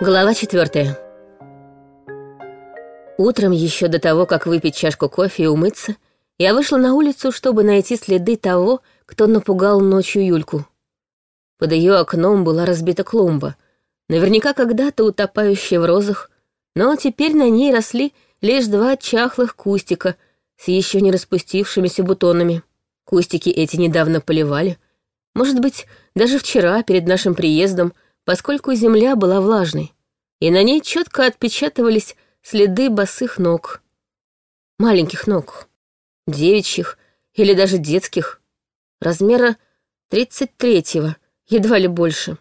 Глава четвертая. Утром, еще до того, как выпить чашку кофе и умыться, я вышла на улицу, чтобы найти следы того, кто напугал ночью Юльку. Под ее окном была разбита клумба, наверняка когда-то утопающая в розах, но теперь на ней росли лишь два чахлых кустика с еще не распустившимися бутонами. Кустики эти недавно поливали. Может быть, даже вчера, перед нашим приездом, поскольку земля была влажной, и на ней четко отпечатывались следы босых ног. Маленьких ног, девичьих или даже детских, размера тридцать третьего, едва ли больше.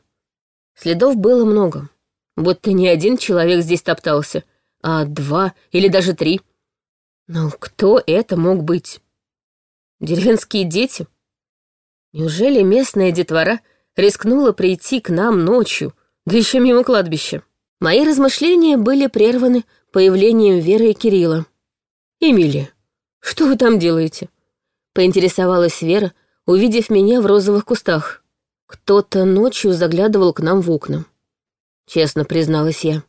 Следов было много, будто не один человек здесь топтался, а два или даже три. Но кто это мог быть? Деревенские дети? Неужели местная детвора — рискнула прийти к нам ночью, да еще мимо кладбища. Мои размышления были прерваны появлением Веры и Кирилла. «Эмилия, что вы там делаете?» — поинтересовалась Вера, увидев меня в розовых кустах. Кто-то ночью заглядывал к нам в окна. Честно призналась я.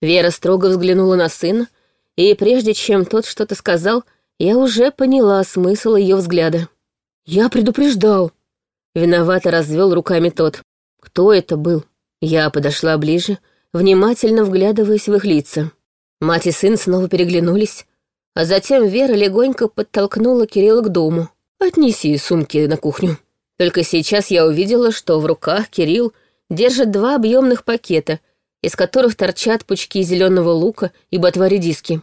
Вера строго взглянула на сына, и прежде чем тот что-то сказал, я уже поняла смысл ее взгляда. «Я предупреждал», Виновато развел руками тот. Кто это был? Я подошла ближе, внимательно вглядываясь в их лица. Мать и сын снова переглянулись, а затем Вера легонько подтолкнула Кирилла к дому. «Отнеси сумки на кухню». Только сейчас я увидела, что в руках Кирилл держит два объемных пакета, из которых торчат пучки зеленого лука и ботва-редиски.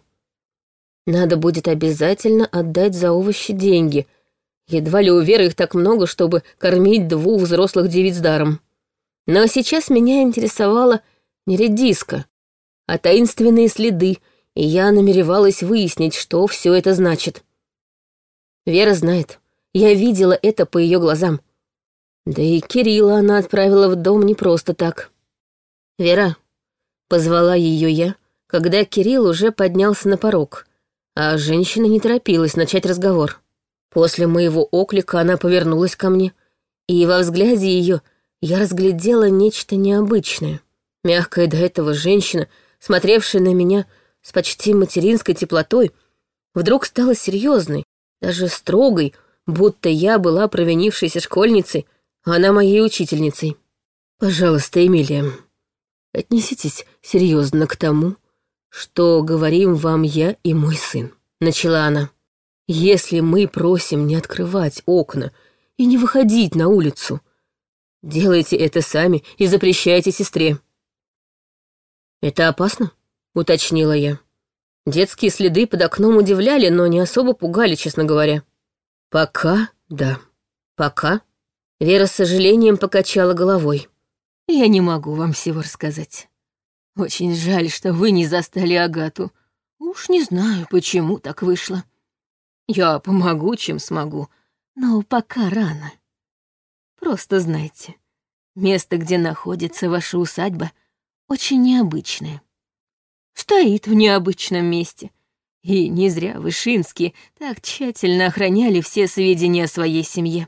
Надо будет обязательно отдать за овощи деньги — Едва ли у Веры их так много, чтобы кормить двух взрослых девиц даром. Но сейчас меня интересовала не редиска, а таинственные следы, и я намеревалась выяснить, что все это значит. Вера знает. Я видела это по ее глазам. Да и Кирилла она отправила в дом не просто так. «Вера», — позвала ее я, когда Кирилл уже поднялся на порог, а женщина не торопилась начать разговор. После моего оклика она повернулась ко мне, и во взгляде ее я разглядела нечто необычное. Мягкая до этого женщина, смотревшая на меня с почти материнской теплотой, вдруг стала серьезной, даже строгой, будто я была провинившейся школьницей, а она моей учительницей. Пожалуйста, Эмилия, отнеситесь серьезно к тому, что говорим вам я и мой сын, начала она. Если мы просим не открывать окна и не выходить на улицу, делайте это сами и запрещайте сестре. Это опасно? Уточнила я. Детские следы под окном удивляли, но не особо пугали, честно говоря. Пока, да. Пока. Вера с сожалением покачала головой. Я не могу вам всего рассказать. Очень жаль, что вы не застали Агату. Уж не знаю, почему так вышло. Я помогу, чем смогу, но пока рано. Просто знайте, место, где находится ваша усадьба, очень необычное. Стоит в необычном месте. И не зря Вышинские так тщательно охраняли все сведения о своей семье.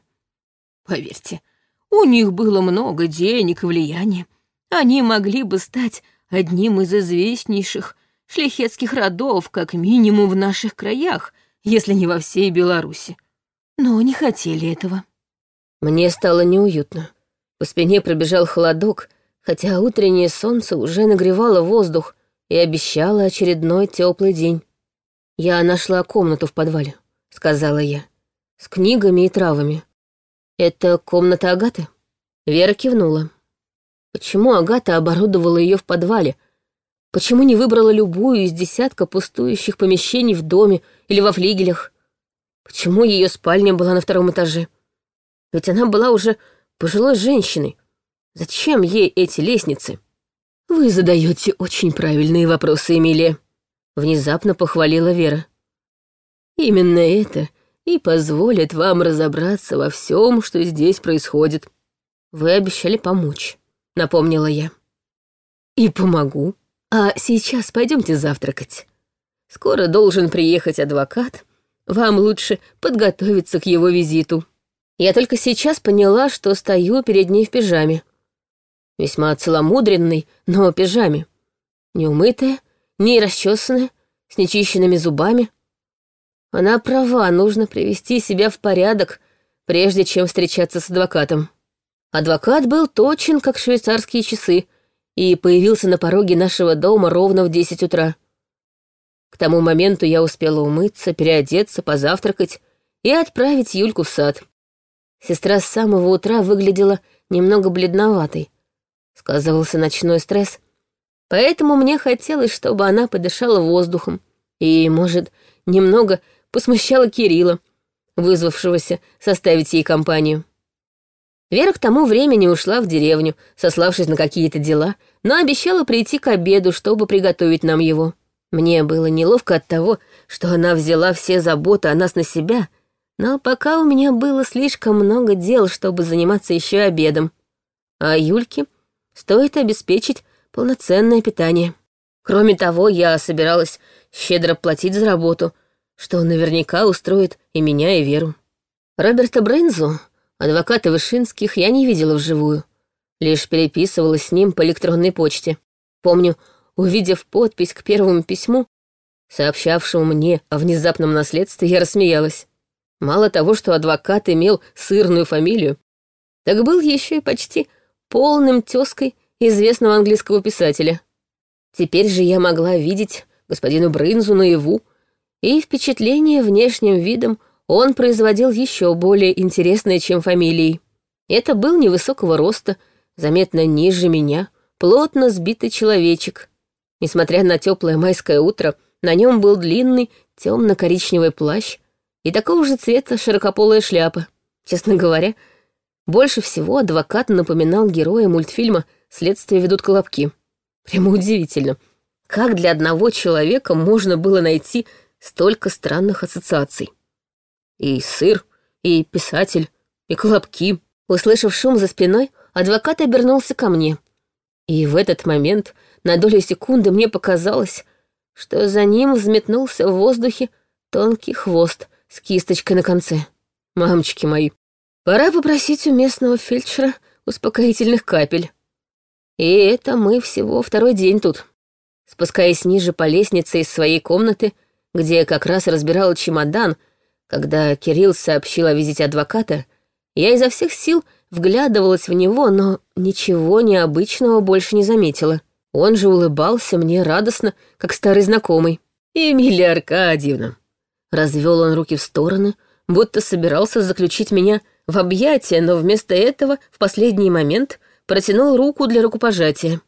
Поверьте, у них было много денег и влияния. Они могли бы стать одним из известнейших шляхетских родов, как минимум в наших краях, если не во всей Беларуси. Но не хотели этого. Мне стало неуютно. По спине пробежал холодок, хотя утреннее солнце уже нагревало воздух и обещало очередной теплый день. «Я нашла комнату в подвале», — сказала я, — «с книгами и травами. Это комната Агаты?» Вера кивнула. Почему Агата оборудовала ее в подвале, Почему не выбрала любую из десятка пустующих помещений в доме или во флигелях? Почему ее спальня была на втором этаже? Ведь она была уже пожилой женщиной. Зачем ей эти лестницы? Вы задаете очень правильные вопросы, Эмилия. Внезапно похвалила Вера. Именно это и позволит вам разобраться во всем, что здесь происходит. Вы обещали помочь, напомнила я. И помогу, а сейчас пойдемте завтракать. Скоро должен приехать адвокат. Вам лучше подготовиться к его визиту. Я только сейчас поняла, что стою перед ней в пижаме. весьма целомудренной, но пижаме. Неумытая, не расчесанная, с нечищенными зубами. Она права, нужно привести себя в порядок, прежде чем встречаться с адвокатом. Адвокат был точен, как швейцарские часы, и появился на пороге нашего дома ровно в десять утра. К тому моменту я успела умыться, переодеться, позавтракать и отправить Юльку в сад. Сестра с самого утра выглядела немного бледноватой. Сказывался ночной стресс, поэтому мне хотелось, чтобы она подышала воздухом и, может, немного посмущала Кирилла, вызвавшегося составить ей компанию. Вера к тому времени ушла в деревню, сославшись на какие-то дела, но обещала прийти к обеду, чтобы приготовить нам его. Мне было неловко от того, что она взяла все заботы о нас на себя, но пока у меня было слишком много дел, чтобы заниматься еще обедом. А Юльке стоит обеспечить полноценное питание. Кроме того, я собиралась щедро платить за работу, что наверняка устроит и меня, и Веру. Роберта Брэнзу, адвоката Вышинских, я не видела вживую, лишь переписывалась с ним по электронной почте. Помню, увидев подпись к первому письму, сообщавшему мне о внезапном наследстве, я рассмеялась. Мало того, что адвокат имел сырную фамилию, так был еще и почти полным тезкой известного английского писателя. Теперь же я могла видеть господину Брынзу наяву, и впечатление внешним видом он производил еще более интересное, чем фамилией. Это был невысокого роста, заметно ниже меня, плотно сбитый человечек. Несмотря на теплое майское утро, на нем был длинный темно-коричневый плащ и такого же цвета широкополая шляпа. Честно говоря, больше всего адвокат напоминал героя мультфильма «Следствие ведут колобки». Прямо удивительно, как для одного человека можно было найти столько странных ассоциаций. И сыр, и писатель, и колобки. Услышав шум за спиной, адвокат обернулся ко мне. И в этот момент на долю секунды мне показалось, что за ним взметнулся в воздухе тонкий хвост с кисточкой на конце. Мамочки мои, пора попросить у местного фельдшера успокоительных капель. И это мы всего второй день тут. Спускаясь ниже по лестнице из своей комнаты, где как раз разбирал чемодан, когда Кирилл сообщил о визите адвоката, я изо всех сил вглядывалась в него, но ничего необычного больше не заметила. Он же улыбался мне радостно, как старый знакомый. «Эмилия Аркадьевна!» Развел он руки в стороны, будто собирался заключить меня в объятия, но вместо этого в последний момент протянул руку для рукопожатия.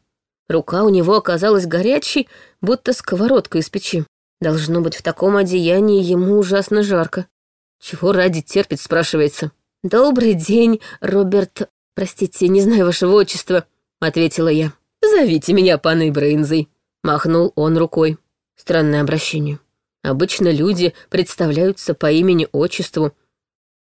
Рука у него оказалась горячей, будто сковородка из печи. Должно быть, в таком одеянии ему ужасно жарко. Чего ради терпит, спрашивается. «Добрый день, Роберт... Простите, не знаю вашего отчества», — ответила я. «Зовите меня паной Брейнзой», — махнул он рукой. Странное обращение. Обычно люди представляются по имени-отчеству.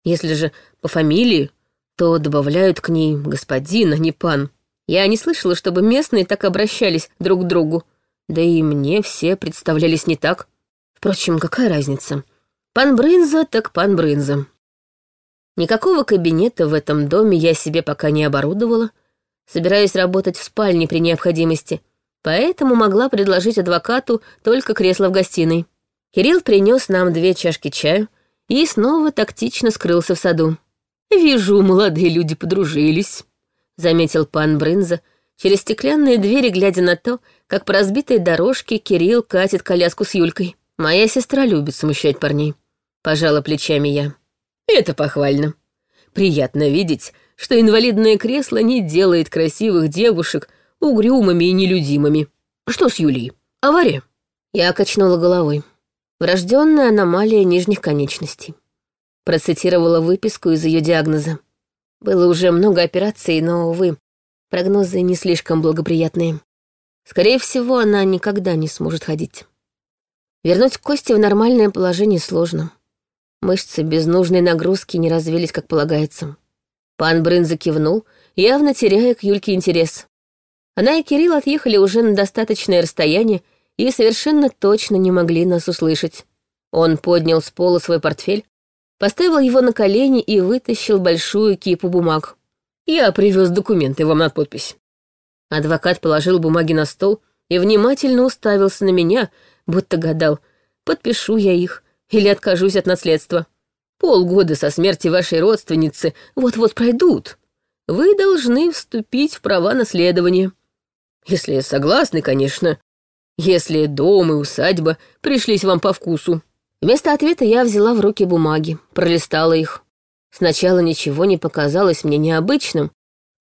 Если же по фамилии, то добавляют к ней господин, а не пан. Я не слышала, чтобы местные так обращались друг к другу. Да и мне все представлялись не так. Впрочем, какая разница? Пан Брынза так пан Брынза. Никакого кабинета в этом доме я себе пока не оборудовала. Собираюсь работать в спальне при необходимости, поэтому могла предложить адвокату только кресло в гостиной. Кирилл принес нам две чашки чая и снова тактично скрылся в саду. «Вижу, молодые люди подружились», — заметил пан Брынза, через стеклянные двери глядя на то, как по разбитой дорожке Кирилл катит коляску с Юлькой. «Моя сестра любит смущать парней», — пожала плечами я. «Это похвально. Приятно видеть, что инвалидное кресло не делает красивых девушек угрюмыми и нелюдимыми. Что с Юлей? Авария?» Я качнула головой. Врожденная аномалия нижних конечностей. Процитировала выписку из ее диагноза. Было уже много операций, но, увы, прогнозы не слишком благоприятные. Скорее всего, она никогда не сможет ходить. Вернуть кости в нормальное положение сложно. Мышцы без нужной нагрузки не развились, как полагается. Пан Брын закивнул, явно теряя к Юльке интерес. Она и Кирилл отъехали уже на достаточное расстояние и совершенно точно не могли нас услышать. Он поднял с пола свой портфель, поставил его на колени и вытащил большую кипу бумаг. «Я привез документы вам на подпись. Адвокат положил бумаги на стол и внимательно уставился на меня, будто гадал, подпишу я их или откажусь от наследства. Полгода со смерти вашей родственницы вот-вот пройдут. Вы должны вступить в права наследования. Если согласны, конечно. Если дом и усадьба пришлись вам по вкусу. Вместо ответа я взяла в руки бумаги, пролистала их. Сначала ничего не показалось мне необычным.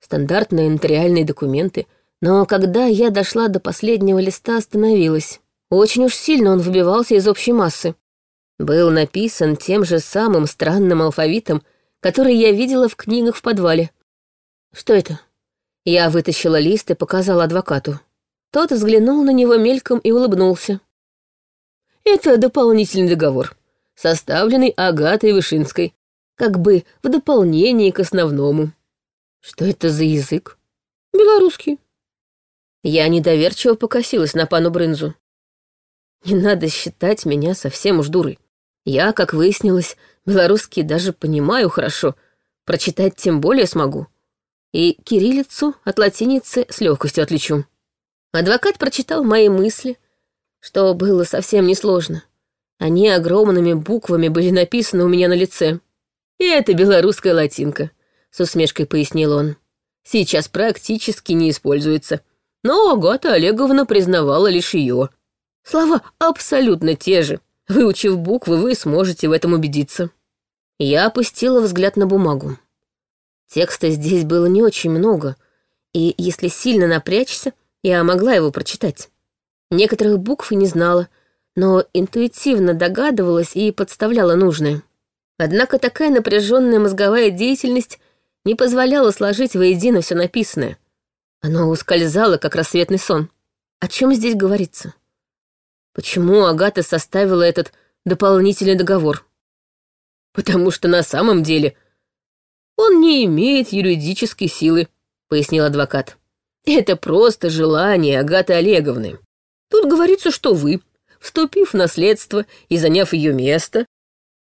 Стандартные нотариальные документы. Но когда я дошла до последнего листа, остановилась. Очень уж сильно он выбивался из общей массы. Был написан тем же самым странным алфавитом, который я видела в книгах в подвале. Что это? Я вытащила лист и показала адвокату. Тот взглянул на него мельком и улыбнулся. Это дополнительный договор, составленный Агатой Вышинской, как бы в дополнение к основному. Что это за язык? Белорусский. Я недоверчиво покосилась на пану Брынзу. Не надо считать меня совсем уж дурой. Я, как выяснилось, белорусский даже понимаю хорошо, прочитать тем более смогу. И кириллицу от латиницы с легкостью отличу. Адвокат прочитал мои мысли, что было совсем несложно. Они огромными буквами были написаны у меня на лице. «И это белорусская латинка», — с усмешкой пояснил он. «Сейчас практически не используется, но Агата Олеговна признавала лишь ее. Слова абсолютно те же. Выучив буквы, вы сможете в этом убедиться». Я опустила взгляд на бумагу. Текста здесь было не очень много, и если сильно напрячься, я могла его прочитать. Некоторых букв и не знала, но интуитивно догадывалась и подставляла нужное. Однако такая напряженная мозговая деятельность не позволяла сложить воедино все написанное. Оно ускользало, как рассветный сон. О чем здесь говорится? Почему Агата составила этот дополнительный договор? Потому что на самом деле он не имеет юридической силы, пояснил адвокат. Это просто желание Агаты Олеговны. Тут говорится, что вы, вступив в наследство и заняв ее место,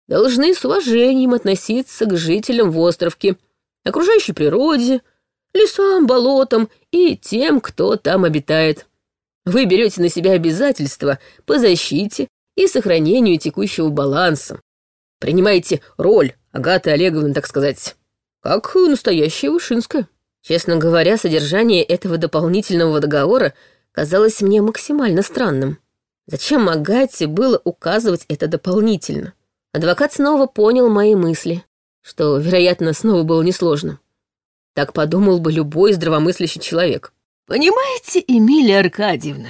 должны с уважением относиться к жителям в островке, окружающей природе, лесам, болотам и тем, кто там обитает. Вы берете на себя обязательства по защите и сохранению текущего баланса. Принимаете роль Агаты Олеговны, так сказать, как настоящая Вышинская. Честно говоря, содержание этого дополнительного договора казалось мне максимально странным. Зачем Агате было указывать это дополнительно? Адвокат снова понял мои мысли, что, вероятно, снова было несложно. Так подумал бы любой здравомыслящий человек. «Понимаете, Эмилия Аркадьевна,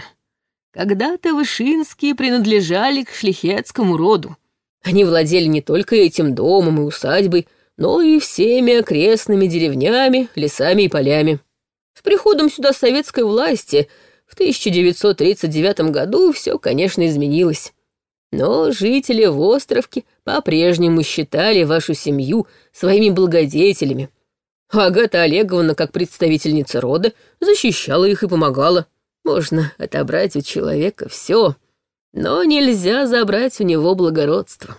когда-то Вышинские принадлежали к шлихетскому роду. Они владели не только этим домом и усадьбой, но и всеми окрестными деревнями, лесами и полями. С приходом сюда советской власти в 1939 году все, конечно, изменилось. Но жители в островке по-прежнему считали вашу семью своими благодетелями. Агата Олеговна, как представительница рода, защищала их и помогала. Можно отобрать у человека все, но нельзя забрать у него благородство.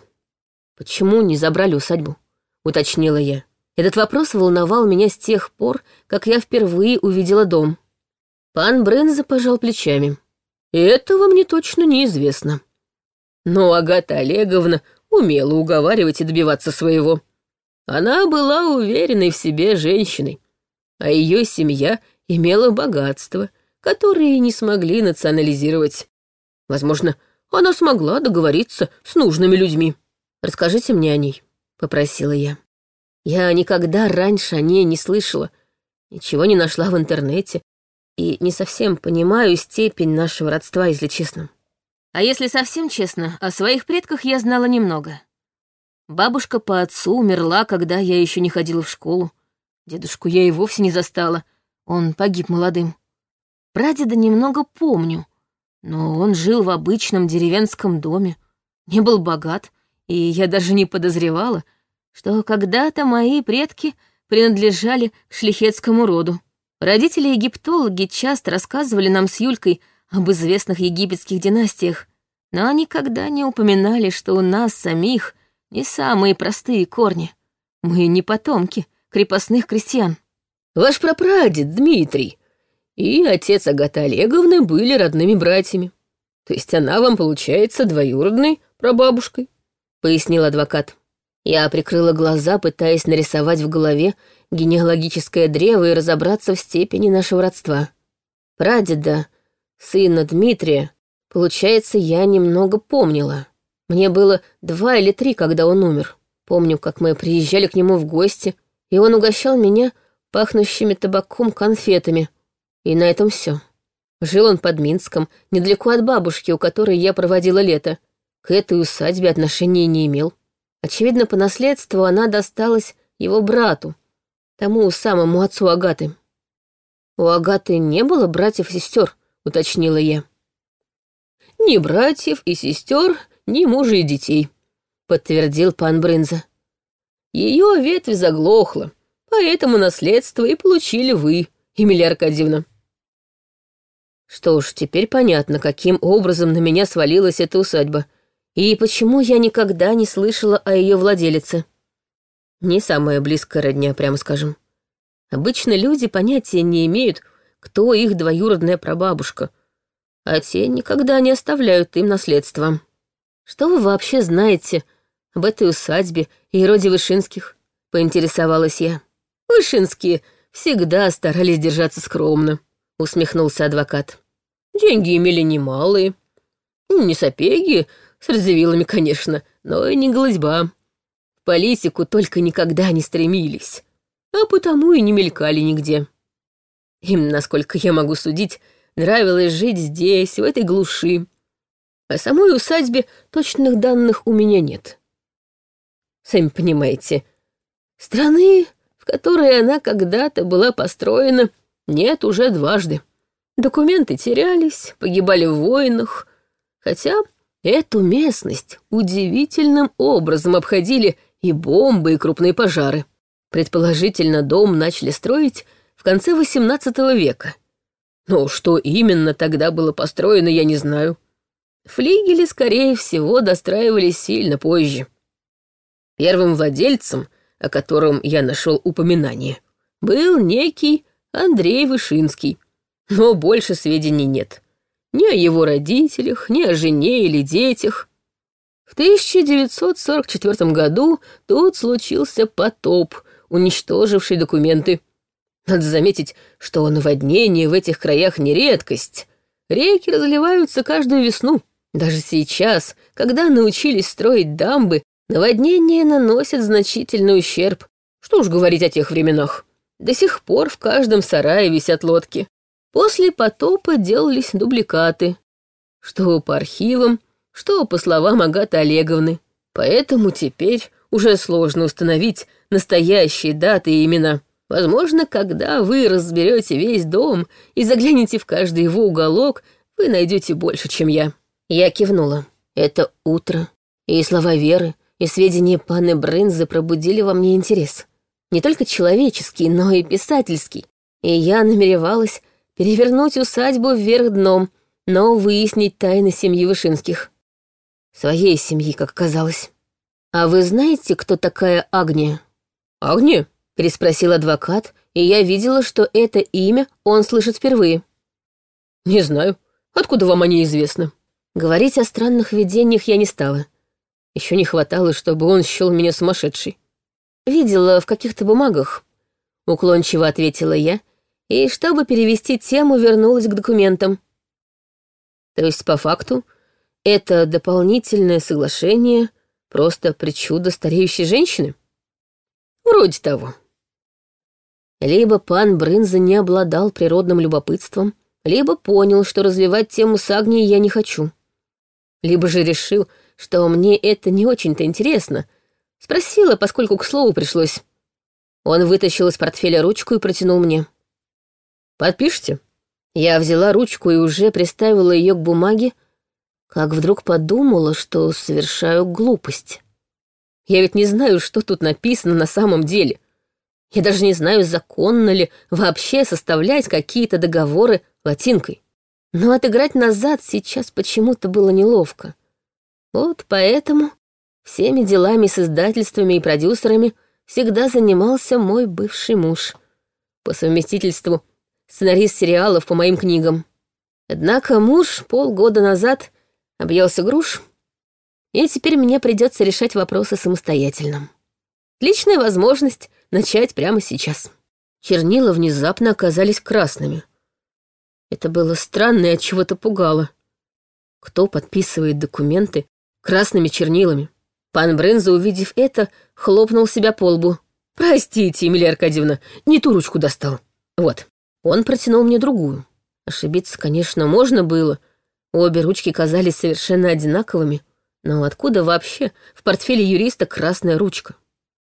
Почему не забрали усадьбу? Уточнила я. Этот вопрос волновал меня с тех пор, как я впервые увидела дом. Пан Бренза пожал плечами. «Этого мне точно неизвестно». Но Агата Олеговна умела уговаривать и добиваться своего. Она была уверенной в себе женщиной, а ее семья имела богатство, которое не смогли национализировать. Возможно, она смогла договориться с нужными людьми. «Расскажите мне о ней», — попросила я. Я никогда раньше о ней не слышала, ничего не нашла в интернете и не совсем понимаю степень нашего родства, если честно. А если совсем честно, о своих предках я знала немного. Бабушка по отцу умерла, когда я еще не ходила в школу. Дедушку я и вовсе не застала, он погиб молодым. Прадеда немного помню, но он жил в обычном деревенском доме, не был богат, и я даже не подозревала, что когда-то мои предки принадлежали к шлихетскому роду. Родители-египтологи часто рассказывали нам с Юлькой об известных египетских династиях, но никогда не упоминали, что у нас самих не самые простые корни. Мы не потомки крепостных крестьян. «Ваш прапрадед, Дмитрий, и отец Агаты Олеговны были родными братьями. То есть она вам, получается, двоюродной прабабушкой», — пояснил адвокат. Я прикрыла глаза, пытаясь нарисовать в голове генеалогическое древо и разобраться в степени нашего родства. Прадеда, сына Дмитрия, получается, я немного помнила. Мне было два или три, когда он умер. Помню, как мы приезжали к нему в гости, и он угощал меня пахнущими табаком конфетами. И на этом все. Жил он под Минском, недалеко от бабушки, у которой я проводила лето. К этой усадьбе отношения не имел. Очевидно, по наследству она досталась его брату, тому самому отцу Агаты. «У Агаты не было братьев и сестер», — уточнила я. «Ни братьев и сестер, ни мужа и детей», — подтвердил пан Брынза. «Ее ветвь заглохла, поэтому наследство и получили вы, Емелья Аркадьевна». Что ж, теперь понятно, каким образом на меня свалилась эта усадьба, и почему я никогда не слышала о ее владелице. Не самая близкая родня, прямо скажем. Обычно люди понятия не имеют, кто их двоюродная прабабушка, а те никогда не оставляют им наследство. Что вы вообще знаете об этой усадьбе и роде Вышинских? Поинтересовалась я. Вышинские всегда старались держаться скромно, усмехнулся адвокат. Деньги имели немалые. Не сапеги, с разъявилами, конечно, но и не голозьба. В политику только никогда не стремились, а потому и не мелькали нигде. Им, насколько я могу судить, нравилось жить здесь, в этой глуши, о самой усадьбе точных данных у меня нет. Сами понимаете, страны, в которой она когда-то была построена, нет уже дважды. Документы терялись, погибали в войнах, хотя эту местность удивительным образом обходили и бомбы, и крупные пожары. Предположительно, дом начали строить в конце XVIII века. Но что именно тогда было построено, я не знаю. Флигели, скорее всего, достраивались сильно позже. Первым владельцем, о котором я нашел упоминание, был некий Андрей Вышинский, но больше сведений нет. Ни о его родителях, ни о жене или детях. В 1944 году тут случился потоп, уничтоживший документы. Надо заметить, что наводнение в этих краях не редкость. Реки разливаются каждую весну. Даже сейчас, когда научились строить дамбы, наводнения наносят значительный ущерб. Что уж говорить о тех временах. До сих пор в каждом сарае висят лодки. После потопа делались дубликаты. Что по архивам, что по словам Агаты Олеговны. Поэтому теперь уже сложно установить настоящие даты и имена. Возможно, когда вы разберете весь дом и заглянете в каждый его уголок, вы найдете больше, чем я. Я кивнула. Это утро, и слова Веры, и сведения паны Брынзы пробудили во мне интерес. Не только человеческий, но и писательский. И я намеревалась перевернуть усадьбу вверх дном, но выяснить тайны семьи Вышинских. Своей семьи, как оказалось. «А вы знаете, кто такая Агния?» «Агния?» — переспросил адвокат, и я видела, что это имя он слышит впервые. «Не знаю. Откуда вам они известны?» Говорить о странных видениях я не стала. Еще не хватало, чтобы он счел меня сумасшедшей. «Видела в каких-то бумагах», — уклончиво ответила я, и, чтобы перевести тему, вернулась к документам. То есть, по факту, это дополнительное соглашение — просто причуда стареющей женщины? Вроде того. Либо пан Брынза не обладал природным любопытством, либо понял, что развивать тему с Агнией я не хочу либо же решил, что мне это не очень-то интересно. Спросила, поскольку к слову пришлось. Он вытащил из портфеля ручку и протянул мне. «Подпишите?» Я взяла ручку и уже приставила ее к бумаге, как вдруг подумала, что совершаю глупость. Я ведь не знаю, что тут написано на самом деле. Я даже не знаю, законно ли вообще составлять какие-то договоры латинкой. Но отыграть назад сейчас почему-то было неловко. Вот поэтому всеми делами с издательствами и продюсерами всегда занимался мой бывший муж. По совместительству сценарист сериалов по моим книгам. Однако муж полгода назад объелся груш, и теперь мне придется решать вопросы самостоятельно. Отличная возможность начать прямо сейчас. Чернила внезапно оказались красными. Это было странно и от чего-то пугало. Кто подписывает документы красными чернилами? Пан Бренза, увидев это, хлопнул себя по лбу. «Простите, Емелия Аркадьевна, не ту ручку достал. Вот». Он протянул мне другую. Ошибиться, конечно, можно было. Обе ручки казались совершенно одинаковыми. Но откуда вообще в портфеле юриста красная ручка?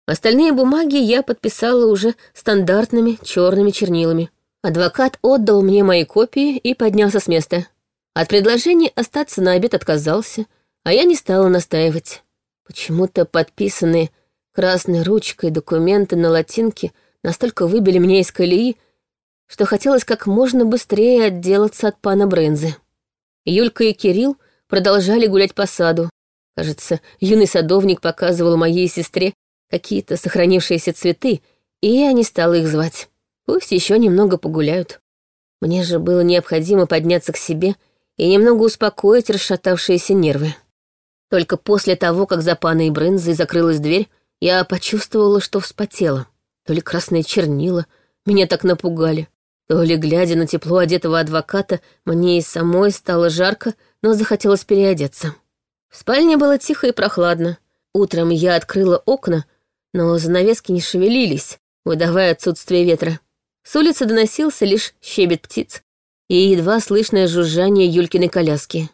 Остальные бумаги я подписала уже стандартными черными чернилами. Адвокат отдал мне мои копии и поднялся с места. От предложения остаться на обед отказался, а я не стала настаивать. Почему-то подписанные красной ручкой документы на латинке настолько выбили меня из колеи, что хотелось как можно быстрее отделаться от пана Брензы. Юлька и Кирилл продолжали гулять по саду. Кажется, юный садовник показывал моей сестре какие-то сохранившиеся цветы, и я не стала их звать. Пусть еще немного погуляют. Мне же было необходимо подняться к себе и немного успокоить расшатавшиеся нервы. Только после того, как за паной Брынзой закрылась дверь, я почувствовала, что вспотела. То ли красные чернила меня так напугали, то ли, глядя на тепло одетого адвоката, мне и самой стало жарко, но захотелось переодеться. В спальне было тихо и прохладно. Утром я открыла окна, но занавески не шевелились, выдавая отсутствие ветра. С улицы доносился лишь щебет птиц и едва слышное жужжание Юлькиной коляски.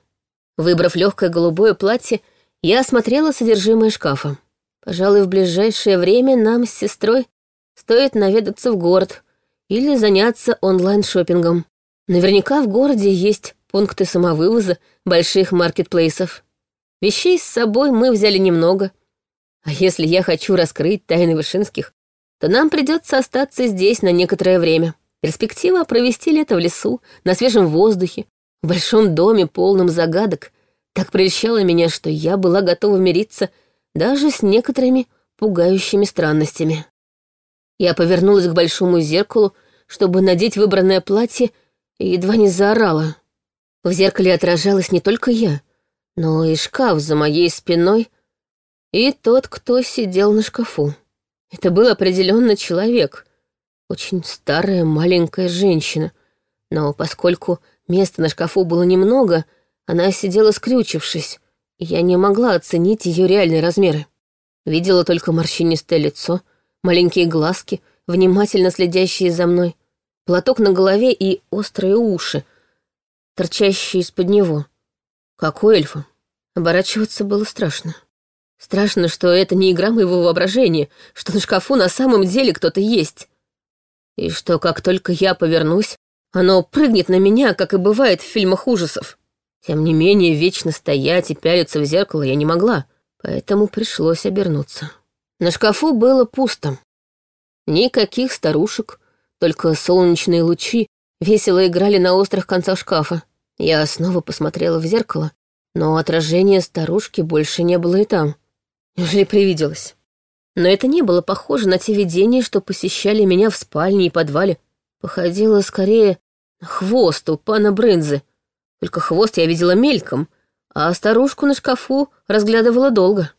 Выбрав легкое голубое платье, я осмотрела содержимое шкафа. Пожалуй, в ближайшее время нам с сестрой стоит наведаться в город или заняться онлайн-шоппингом. Наверняка в городе есть пункты самовывоза больших маркетплейсов. Вещей с собой мы взяли немного. А если я хочу раскрыть тайны Вышинских, то нам придется остаться здесь на некоторое время. Перспектива провести лето в лесу, на свежем воздухе, в большом доме, полном загадок, так прельщала меня, что я была готова мириться даже с некоторыми пугающими странностями. Я повернулась к большому зеркалу, чтобы надеть выбранное платье, и едва не заорала. В зеркале отражалась не только я, но и шкаф за моей спиной, и тот, кто сидел на шкафу. Это был определенно человек, очень старая маленькая женщина, но поскольку места на шкафу было немного, она сидела скрючившись, и я не могла оценить ее реальные размеры. Видела только морщинистое лицо, маленькие глазки, внимательно следящие за мной, платок на голове и острые уши, торчащие из-под него. Как у эльфа. Оборачиваться было страшно. Страшно, что это не игра моего воображения, что на шкафу на самом деле кто-то есть. И что как только я повернусь, оно прыгнет на меня, как и бывает в фильмах ужасов. Тем не менее, вечно стоять и пялиться в зеркало я не могла, поэтому пришлось обернуться. На шкафу было пусто. Никаких старушек, только солнечные лучи весело играли на острых концах шкафа. Я снова посмотрела в зеркало, но отражения старушки больше не было и там. Неужели привиделось? Но это не было похоже на те видения, что посещали меня в спальне и подвале. Походило скорее на хвост у пана Брынзы. Только хвост я видела мельком, а старушку на шкафу разглядывала долго.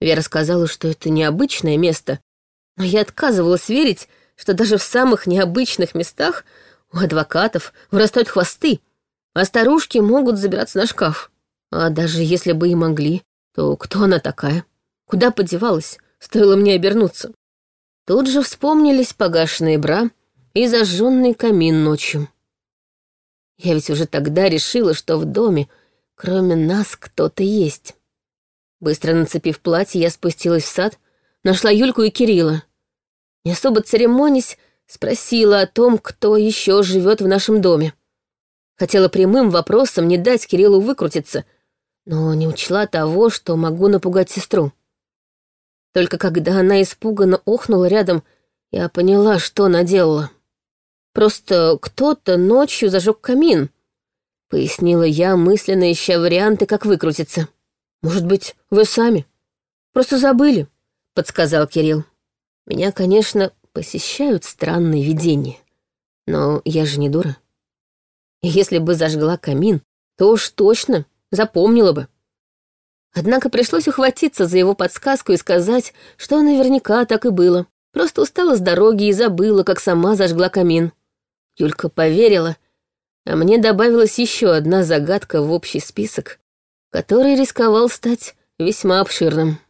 Вера сказала, что это необычное место, но я отказывалась верить, что даже в самых необычных местах у адвокатов вырастают хвосты, а старушки могут забираться на шкаф. А даже если бы и могли, то кто она такая? Куда подевалась? Стоило мне обернуться. Тут же вспомнились погашенные бра и зажженный камин ночью. Я ведь уже тогда решила, что в доме, кроме нас, кто-то есть. Быстро нацепив платье, я спустилась в сад, нашла Юльку и Кирилла. Не особо церемонясь, спросила о том, кто еще живет в нашем доме. Хотела прямым вопросом не дать Кириллу выкрутиться, но не учла того, что могу напугать сестру. Только когда она испуганно охнула рядом, я поняла, что наделала. Просто кто-то ночью зажег камин, пояснила я, мысленно ища варианты, как выкрутиться. Может быть, вы сами? Просто забыли, подсказал Кирилл. Меня, конечно, посещают странные видения. Но я же не дура. Если бы зажгла камин, то уж точно запомнила бы. Однако пришлось ухватиться за его подсказку и сказать, что наверняка так и было. Просто устала с дороги и забыла, как сама зажгла камин. Юлька поверила, а мне добавилась еще одна загадка в общий список, который рисковал стать весьма обширным.